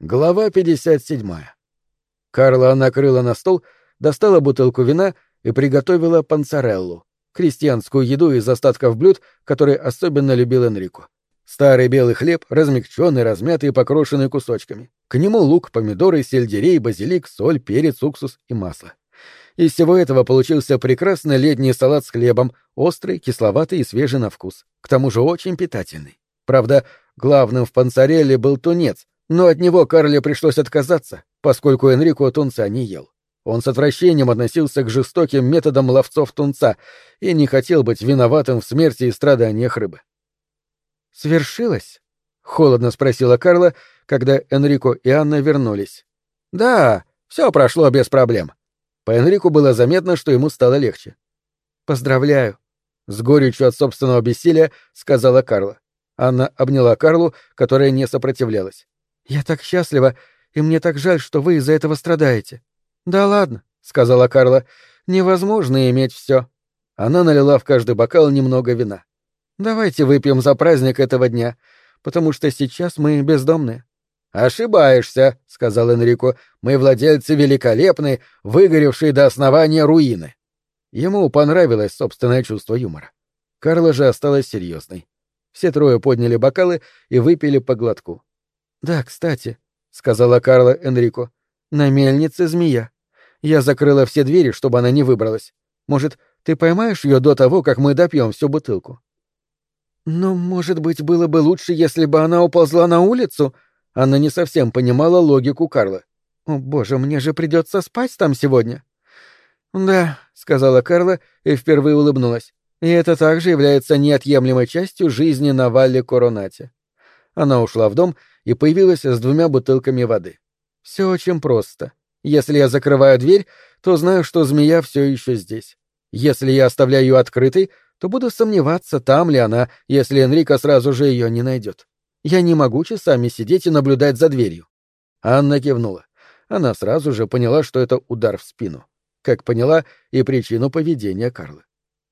Глава 57. Карла накрыла на стол, достала бутылку вина и приготовила панцареллу, крестьянскую еду из остатков блюд, которые особенно любил Энрико. Старый белый хлеб, размягченный, размятый и покрошенный кусочками. К нему лук, помидоры, сельдерей, базилик, соль, перец, уксус и масло. Из всего этого получился прекрасный летний салат с хлебом, острый, кисловатый и свежий на вкус. К тому же очень питательный. Правда, главным в панцарелле был тунец — но от него Карле пришлось отказаться, поскольку Энрико тунца не ел. Он с отвращением относился к жестоким методам ловцов тунца и не хотел быть виноватым в смерти и страданиях рыбы. «Свершилось?» — холодно спросила Карла, когда Энрико и Анна вернулись. «Да, все прошло без проблем». По Энрику было заметно, что ему стало легче. «Поздравляю», — с горечью от собственного бессилия сказала Карла. Анна обняла Карлу, которая не сопротивлялась. «Я так счастлива, и мне так жаль, что вы из-за этого страдаете». «Да ладно», — сказала Карла, — «невозможно иметь все. Она налила в каждый бокал немного вина. «Давайте выпьем за праздник этого дня, потому что сейчас мы бездомные». «Ошибаешься», — сказал Энрико. «Мы владельцы великолепной, выгоревшей до основания руины». Ему понравилось собственное чувство юмора. Карла же осталась серьезной. Все трое подняли бокалы и выпили по глотку. «Да, кстати», — сказала Карла Энрико, — «на мельнице змея. Я закрыла все двери, чтобы она не выбралась. Может, ты поймаешь ее до того, как мы допьем всю бутылку?» «Но, может быть, было бы лучше, если бы она уползла на улицу?» Она не совсем понимала логику Карла. «О, боже, мне же придется спать там сегодня». «Да», — сказала Карла и впервые улыбнулась. «И это также является неотъемлемой частью жизни на Валле Коронате». Она ушла в дом и появилась с двумя бутылками воды. Все очень просто. Если я закрываю дверь, то знаю, что змея все еще здесь. Если я оставляю ее открытой, то буду сомневаться, там ли она, если Энрико сразу же ее не найдет. Я не могу часами сидеть и наблюдать за дверью. Анна кивнула. Она сразу же поняла, что это удар в спину. Как поняла и причину поведения Карлы.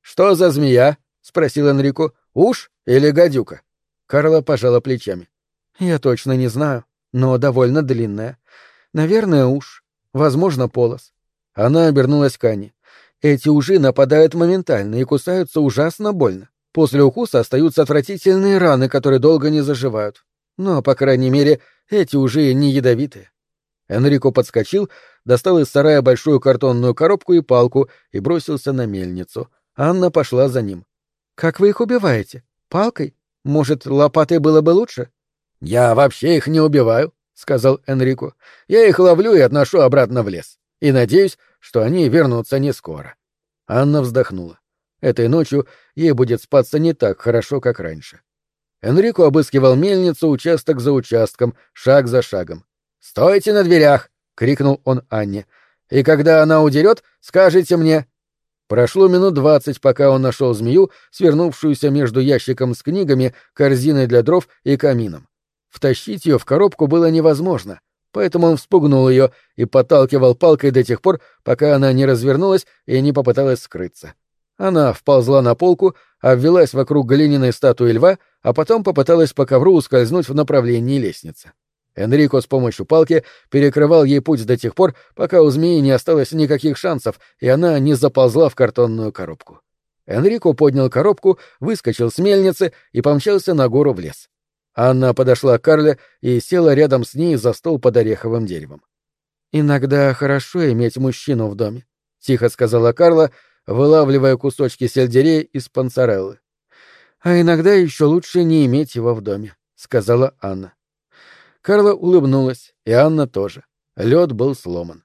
«Что за змея?» — спросил Энрико. «Уж или гадюка?» Карла пожала плечами. Я точно не знаю, но довольно длинная. Наверное, уж. Возможно, полос. Она обернулась к Ане. Эти ужи нападают моментально и кусаются ужасно больно. После укуса остаются отвратительные раны, которые долго не заживают. Но, по крайней мере, эти ужи не ядовитые. Энрико подскочил, достал из сарая большую картонную коробку и палку и бросился на мельницу. Анна пошла за ним. «Как вы их убиваете? Палкой? Может, лопатой было бы лучше?» «Я вообще их не убиваю», — сказал Энрико. «Я их ловлю и отношу обратно в лес. И надеюсь, что они вернутся не скоро». Анна вздохнула. Этой ночью ей будет спаться не так хорошо, как раньше. Энрико обыскивал мельницу участок за участком, шаг за шагом. «Стойте на дверях!» — крикнул он Анне. «И когда она удерет, скажите мне...» Прошло минут двадцать, пока он нашел змею, свернувшуюся между ящиком с книгами, корзиной для дров и камином. Втащить ее в коробку было невозможно, поэтому он вспугнул ее и подталкивал палкой до тех пор, пока она не развернулась и не попыталась скрыться. Она вползла на полку, обвелась вокруг глиняной статуи льва, а потом попыталась по ковру ускользнуть в направлении лестницы. Энрико с помощью палки перекрывал ей путь до тех пор, пока у змеи не осталось никаких шансов, и она не заползла в картонную коробку. Энрико поднял коробку, выскочил с мельницы и помчался на гору в лес. Анна подошла к Карле и села рядом с ней за стол под ореховым деревом. «Иногда хорошо иметь мужчину в доме», — тихо сказала Карла, вылавливая кусочки сельдерея из панцареллы. «А иногда еще лучше не иметь его в доме», — сказала Анна. Карла улыбнулась, и Анна тоже. Лед был сломан.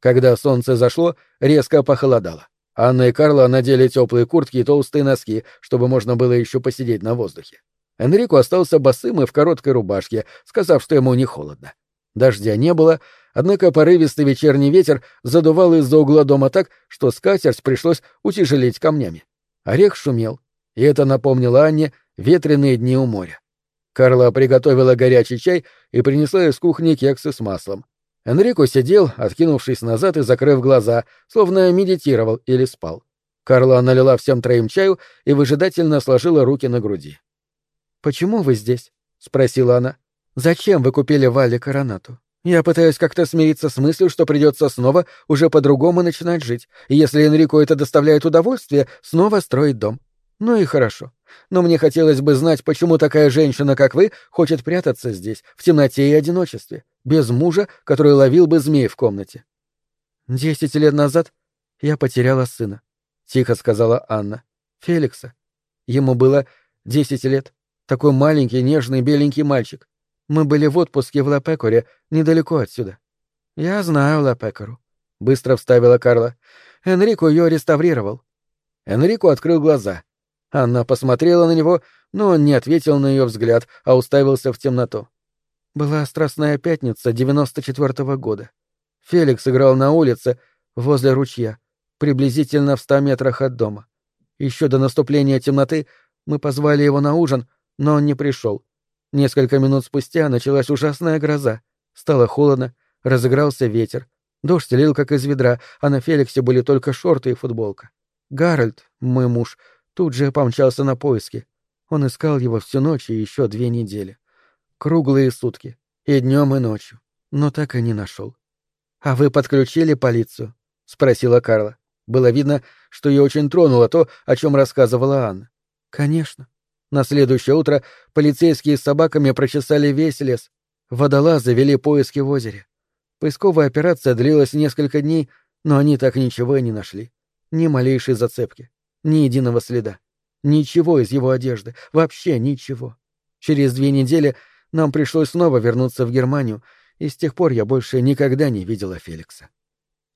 Когда солнце зашло, резко похолодало. Анна и Карла надели теплые куртки и толстые носки, чтобы можно было еще посидеть на воздухе. Энрико остался босым и в короткой рубашке, сказав, что ему не холодно. Дождя не было, однако порывистый вечерний ветер задувал из-за угла дома так, что скатерть пришлось утяжелить камнями. Орех шумел, и это напомнило Анне ветреные дни у моря. Карла приготовила горячий чай и принесла из кухни кексы с маслом. Энрико сидел, откинувшись назад и закрыв глаза, словно медитировал или спал. Карла налила всем троим чаю и выжидательно сложила руки на груди. «Почему вы здесь?» — спросила она. Зачем вы купили Вале Коронату? Я пытаюсь как-то смириться с мыслью, что придется снова уже по-другому начинать жить, и если Энрику это доставляет удовольствие, снова строить дом. Ну и хорошо. Но мне хотелось бы знать, почему такая женщина, как вы, хочет прятаться здесь, в темноте и одиночестве, без мужа, который ловил бы змей в комнате. Десять лет назад я потеряла сына, — тихо сказала Анна. Феликса. Ему было десять лет. Такой маленький, нежный, беленький мальчик. Мы были в отпуске в Лапекоре, недалеко отсюда. Я знаю Лапекору. Быстро вставила Карла. Энрико ее реставрировал. Энрико открыл глаза. Анна посмотрела на него, но он не ответил на ее взгляд, а уставился в темноту. Была Страстная пятница девяносто четвертого года. Феликс играл на улице, возле ручья, приблизительно в ста метрах от дома. Еще до наступления темноты мы позвали его на ужин, но он не пришел. Несколько минут спустя началась ужасная гроза. Стало холодно, разыгрался ветер. Дождь лил как из ведра, а на Феликсе были только шорты и футболка. Гарольд, мой муж, тут же помчался на поиски. Он искал его всю ночь и еще две недели. Круглые сутки. И днем, и ночью. Но так и не нашел. «А вы подключили полицию?» — спросила Карла. Было видно, что ее очень тронуло то, о чем рассказывала Анна. «Конечно. На следующее утро полицейские с собаками прочесали весь лес. Водолазы вели поиски в озере. Поисковая операция длилась несколько дней, но они так ничего и не нашли. Ни малейшей зацепки, ни единого следа. Ничего из его одежды, вообще ничего. Через две недели нам пришлось снова вернуться в Германию, и с тех пор я больше никогда не видела Феликса.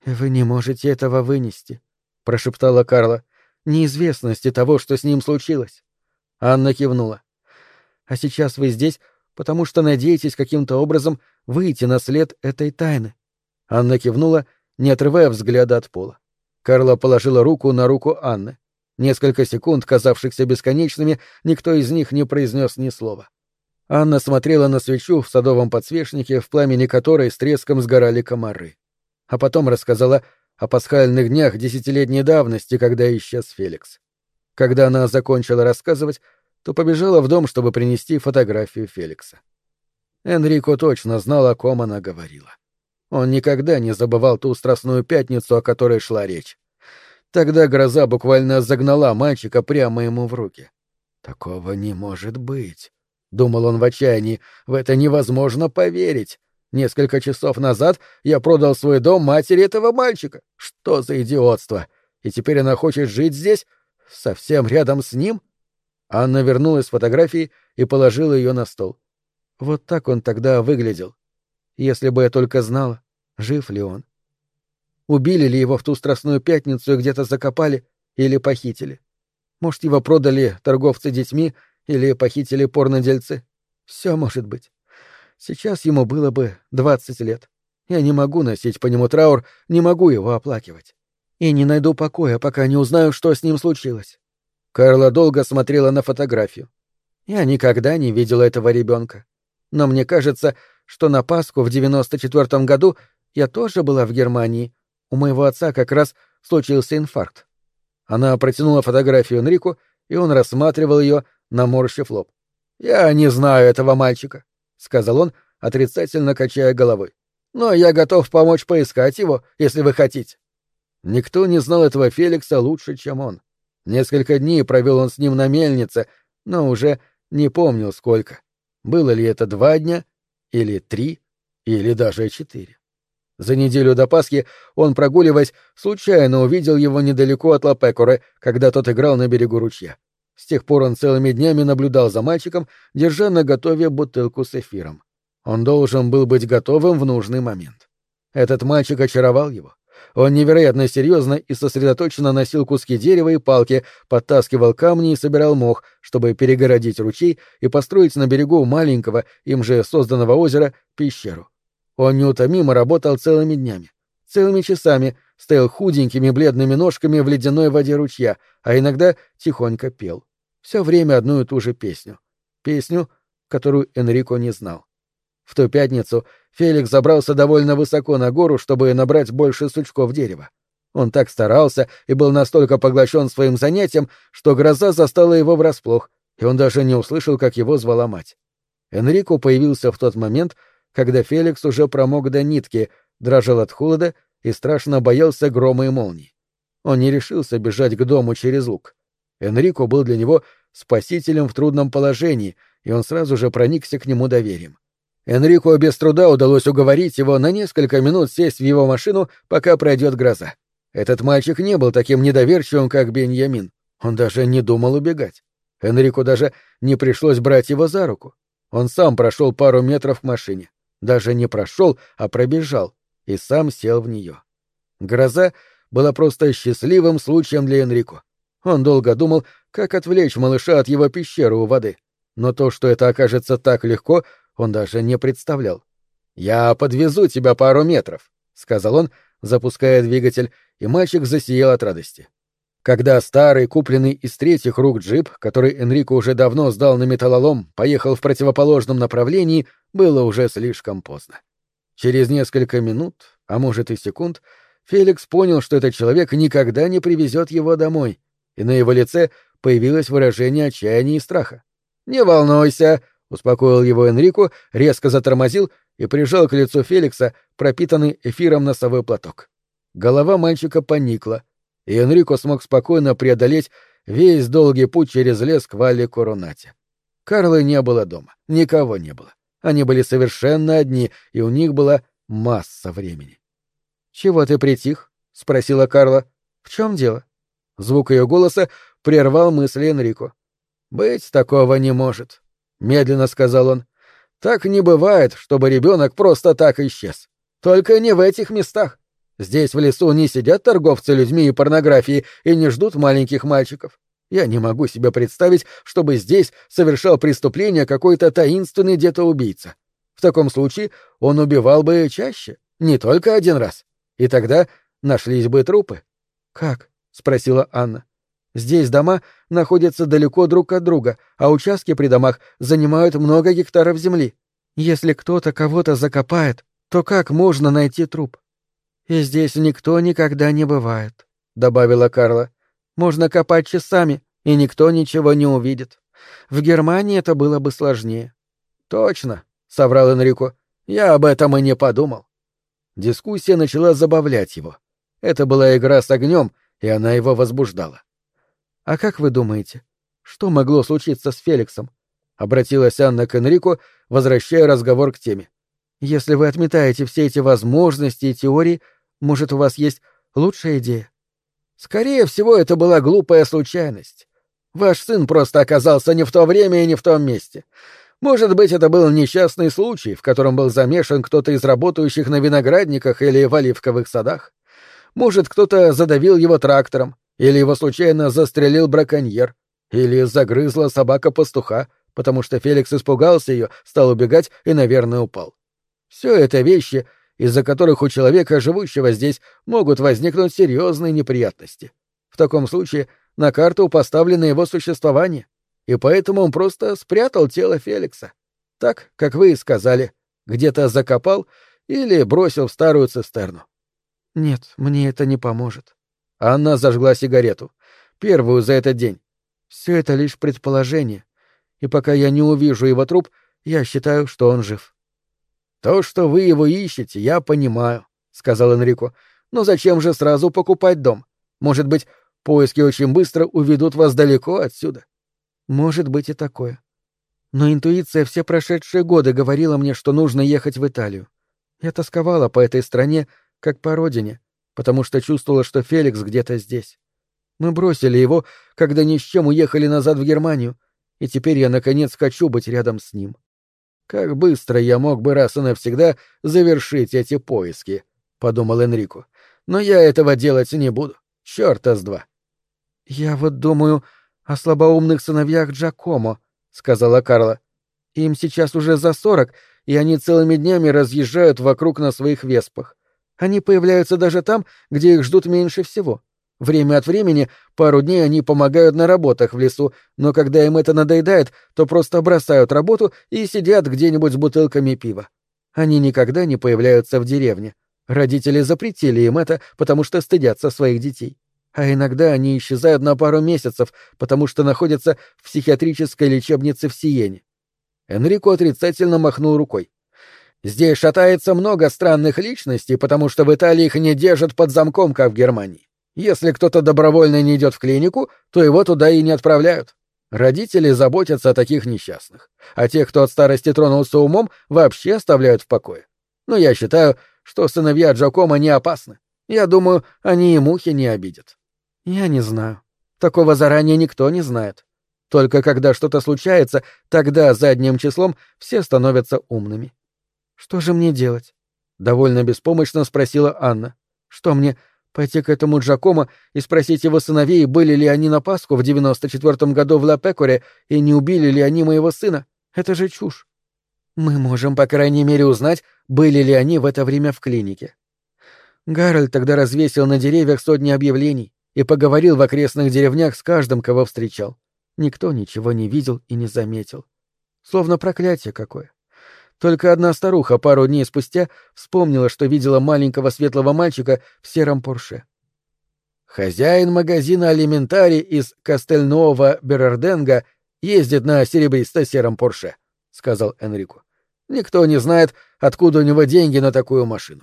«Вы не можете этого вынести», — прошептала Карла, — «неизвестности того, что с ним случилось». Анна кивнула. «А сейчас вы здесь, потому что надеетесь каким-то образом выйти на след этой тайны». Анна кивнула, не отрывая взгляда от пола. Карла положила руку на руку Анны. Несколько секунд, казавшихся бесконечными, никто из них не произнес ни слова. Анна смотрела на свечу в садовом подсвечнике, в пламени которой с треском сгорали комары. А потом рассказала о пасхальных днях десятилетней давности, когда исчез Феликс. Когда она закончила рассказывать, то побежала в дом, чтобы принести фотографию Феликса. Энрико точно знал, о ком она говорила. Он никогда не забывал ту страстную пятницу, о которой шла речь. Тогда гроза буквально загнала мальчика прямо ему в руки. «Такого не может быть», — думал он в отчаянии, — «в это невозможно поверить. Несколько часов назад я продал свой дом матери этого мальчика. Что за идиотство? И теперь она хочет жить здесь, Совсем рядом с ним? Анна вернулась с фотографией и положила ее на стол. Вот так он тогда выглядел. Если бы я только знала, жив ли он. Убили ли его в ту страстную пятницу и где-то закопали или похитили. Может, его продали торговцы детьми или похитили порнодельцы. Все может быть. Сейчас ему было бы двадцать лет. Я не могу носить по нему траур, не могу его оплакивать и не найду покоя, пока не узнаю, что с ним случилось. Карла долго смотрела на фотографию. Я никогда не видела этого ребенка. Но мне кажется, что на Пасху в 94-м году я тоже была в Германии. У моего отца как раз случился инфаркт. Она протянула фотографию Энрику, и он рассматривал ее, наморщив лоб. «Я не знаю этого мальчика», — сказал он, отрицательно качая головой. «Но я готов помочь поискать его, если вы хотите». Никто не знал этого Феликса лучше, чем он. Несколько дней провел он с ним на мельнице, но уже не помнил сколько. Было ли это два дня, или три, или даже четыре. За неделю до Пасхи он, прогуливаясь, случайно увидел его недалеко от Лапекоры, когда тот играл на берегу ручья. С тех пор он целыми днями наблюдал за мальчиком, держа на готове бутылку с эфиром. Он должен был быть готовым в нужный момент. Этот мальчик очаровал его. Он невероятно серьезно и сосредоточенно носил куски дерева и палки, подтаскивал камни и собирал мох, чтобы перегородить ручей и построить на берегу маленького, им же созданного озера, пещеру. Он неутомимо работал целыми днями, целыми часами, стоял худенькими бледными ножками в ледяной воде ручья, а иногда тихонько пел. Все время одну и ту же песню. Песню, которую Энрико не знал. В ту пятницу Феликс забрался довольно высоко на гору, чтобы набрать больше сучков дерева. Он так старался и был настолько поглощен своим занятием, что гроза застала его врасплох, и он даже не услышал, как его звала мать. Энрико появился в тот момент, когда Феликс уже промок до нитки, дрожал от холода и страшно боялся грома и молний. Он не решился бежать к дому через луг. Энрико был для него спасителем в трудном положении, и он сразу же проникся к нему доверием. Энрико без труда удалось уговорить его на несколько минут сесть в его машину, пока пройдет гроза. Этот мальчик не был таким недоверчивым, как Беньямин. Он даже не думал убегать. Энрику даже не пришлось брать его за руку. Он сам прошел пару метров к машине. Даже не прошел, а пробежал, и сам сел в нее. Гроза была просто счастливым случаем для Энрико. Он долго думал, как отвлечь малыша от его пещеры у воды. Но то, что это окажется так легко, он даже не представлял. «Я подвезу тебя пару метров», — сказал он, запуская двигатель, и мальчик засиял от радости. Когда старый, купленный из третьих рук джип, который Энрико уже давно сдал на металлолом, поехал в противоположном направлении, было уже слишком поздно. Через несколько минут, а может и секунд, Феликс понял, что этот человек никогда не привезет его домой, и на его лице появилось выражение отчаяния и страха. «Не волнуйся», — успокоил его Энрико, резко затормозил и прижал к лицу Феликса пропитанный эфиром носовой платок. Голова мальчика поникла, и Энрико смог спокойно преодолеть весь долгий путь через лес к Валле Коронате. Карлы не было дома, никого не было. Они были совершенно одни, и у них была масса времени. «Чего ты притих?» — спросила Карла. «В чем дело?» Звук ее голоса прервал мысли Энрико. «Быть такого не может», — медленно сказал он. «Так не бывает, чтобы ребенок просто так исчез. Только не в этих местах. Здесь в лесу не сидят торговцы людьми и порнографией и не ждут маленьких мальчиков. Я не могу себе представить, чтобы здесь совершал преступление какой-то таинственный где-то-убийца. В таком случае он убивал бы чаще, не только один раз. И тогда нашлись бы трупы. «Как?» — спросила Анна. «Здесь дома находятся далеко друг от друга, а участки при домах занимают много гектаров земли. Если кто-то кого-то закопает, то как можно найти труп?» «И здесь никто никогда не бывает», — добавила Карла. «Можно копать часами, и никто ничего не увидит. В Германии это было бы сложнее». «Точно», — соврал Энрико. «Я об этом и не подумал». Дискуссия начала забавлять его. Это была игра с огнем, и она его возбуждала. «А как вы думаете, что могло случиться с Феликсом?» — обратилась Анна к Энрико, возвращая разговор к теме. «Если вы отметаете все эти возможности и теории, может, у вас есть лучшая идея? Скорее всего, это была глупая случайность. Ваш сын просто оказался не в то время и не в том месте. Может быть, это был несчастный случай, в котором был замешан кто-то из работающих на виноградниках или в оливковых садах. Может, кто-то задавил его трактором, или его случайно застрелил браконьер, или загрызла собака пастуха, потому что Феликс испугался ее, стал убегать и, наверное, упал. Все это вещи, из-за которых у человека, живущего здесь, могут возникнуть серьезные неприятности. В таком случае на карту поставлено его существование, и поэтому он просто спрятал тело Феликса. Так, как вы и сказали, где-то закопал или бросил в старую цистерну. Нет, мне это не поможет. Анна зажгла сигарету. Первую за этот день. Все это лишь предположение. И пока я не увижу его труп, я считаю, что он жив. «То, что вы его ищете, я понимаю», — сказал Энрико. «Но зачем же сразу покупать дом? Может быть, поиски очень быстро уведут вас далеко отсюда?» «Может быть и такое. Но интуиция все прошедшие годы говорила мне, что нужно ехать в Италию. Я тосковала по этой стране, как по родине, потому что чувствовала, что Феликс где-то здесь. Мы бросили его, когда ни с чем уехали назад в Германию, и теперь я, наконец, хочу быть рядом с ним. Как быстро я мог бы раз и навсегда завершить эти поиски, — подумал Энрико. Но я этого делать не буду. Чёрта с два. — Я вот думаю о слабоумных сыновьях Джакомо, — сказала Карла. — Им сейчас уже за сорок, и они целыми днями разъезжают вокруг на своих веспах. Они появляются даже там, где их ждут меньше всего. Время от времени, пару дней они помогают на работах в лесу, но когда им это надоедает, то просто бросают работу и сидят где-нибудь с бутылками пива. Они никогда не появляются в деревне. Родители запретили им это, потому что стыдятся своих детей. А иногда они исчезают на пару месяцев, потому что находятся в психиатрической лечебнице в Сиене. Энрико отрицательно махнул рукой. Здесь шатается много странных личностей, потому что в Италии их не держат под замком, как в Германии. Если кто-то добровольно не идет в клинику, то его туда и не отправляют. Родители заботятся о таких несчастных, а тех, кто от старости тронулся умом, вообще оставляют в покое. Но я считаю, что сыновья Джакома не опасны. Я думаю, они и мухи не обидят. Я не знаю. Такого заранее никто не знает. Только когда что-то случается, тогда задним числом все становятся умными. Что же мне делать? Довольно беспомощно спросила Анна. Что мне, пойти к этому Джакомо и спросить его сыновей, были ли они на Пасху в девяносто четвертом году в Ла-Пекоре и не убили ли они моего сына? Это же чушь. Мы можем, по крайней мере, узнать, были ли они в это время в клинике. Гарольд тогда развесил на деревьях сотни объявлений и поговорил в окрестных деревнях с каждым, кого встречал. Никто ничего не видел и не заметил. Словно проклятие какое. Только одна старуха пару дней спустя вспомнила, что видела маленького светлого мальчика в сером Порше. Хозяин магазина «Алиментари» из Кастельнова Берарденга ездит на серебристо-сером Порше, — сказал Энрику. Никто не знает, откуда у него деньги на такую машину.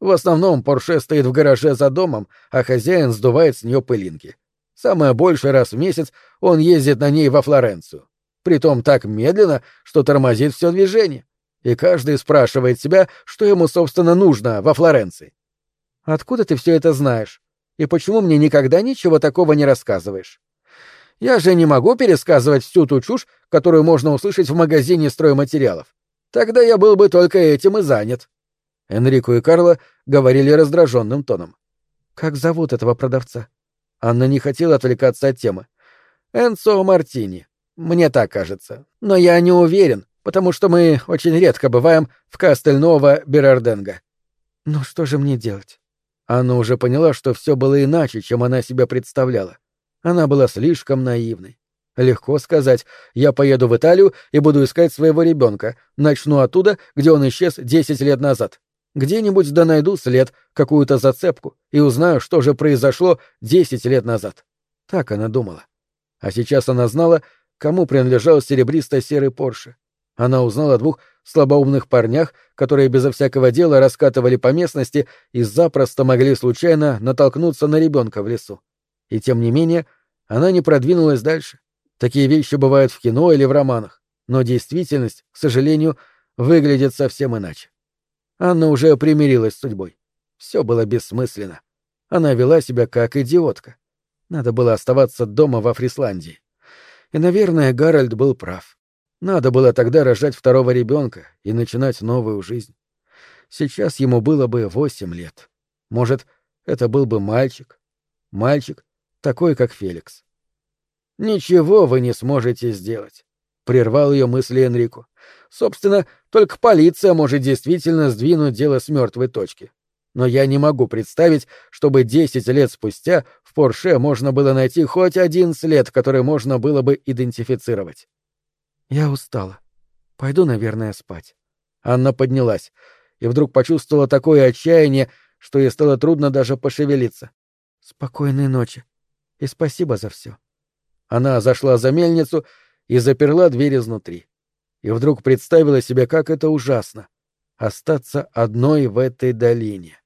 В основном Порше стоит в гараже за домом, а хозяин сдувает с нее пылинки. Самое большее раз в месяц он ездит на ней во Флоренцию. Притом так медленно, что тормозит все движение и каждый спрашивает себя, что ему, собственно, нужно во Флоренции. Откуда ты все это знаешь? И почему мне никогда ничего такого не рассказываешь? Я же не могу пересказывать всю ту чушь, которую можно услышать в магазине стройматериалов. Тогда я был бы только этим и занят. Энрико и Карло говорили раздраженным тоном. Как зовут этого продавца? Анна не хотела отвлекаться от темы. Энцо Мартини. Мне так кажется. Но я не уверен, потому что мы очень редко бываем в Кастельново Берарденго. Ну что же мне делать? Анна уже поняла, что все было иначе, чем она себя представляла. Она была слишком наивной. Легко сказать, я поеду в Италию и буду искать своего ребенка, начну оттуда, где он исчез десять лет назад. Где-нибудь да найду след, какую-то зацепку, и узнаю, что же произошло десять лет назад. Так она думала. А сейчас она знала, кому принадлежал серебристо-серый Порше. Она узнала о двух слабоумных парнях, которые безо всякого дела раскатывали по местности и запросто могли случайно натолкнуться на ребенка в лесу. И тем не менее, она не продвинулась дальше. Такие вещи бывают в кино или в романах, но действительность, к сожалению, выглядит совсем иначе. Анна уже примирилась с судьбой. Все было бессмысленно. Она вела себя как идиотка. Надо было оставаться дома во Фрисландии. И, наверное, Гарольд был прав. Надо было тогда рожать второго ребенка и начинать новую жизнь. Сейчас ему было бы восемь лет. Может, это был бы мальчик. Мальчик, такой, как Феликс. «Ничего вы не сможете сделать», — прервал ее мысли Энрику. «Собственно, только полиция может действительно сдвинуть дело с мертвой точки. Но я не могу представить, чтобы десять лет спустя в Порше можно было найти хоть один след, который можно было бы идентифицировать. Я устала. Пойду, наверное, спать. Анна поднялась и вдруг почувствовала такое отчаяние, что ей стало трудно даже пошевелиться. Спокойной ночи и спасибо за все. Она зашла за мельницу и заперла дверь изнутри. И вдруг представила себе, как это ужасно — остаться одной в этой долине.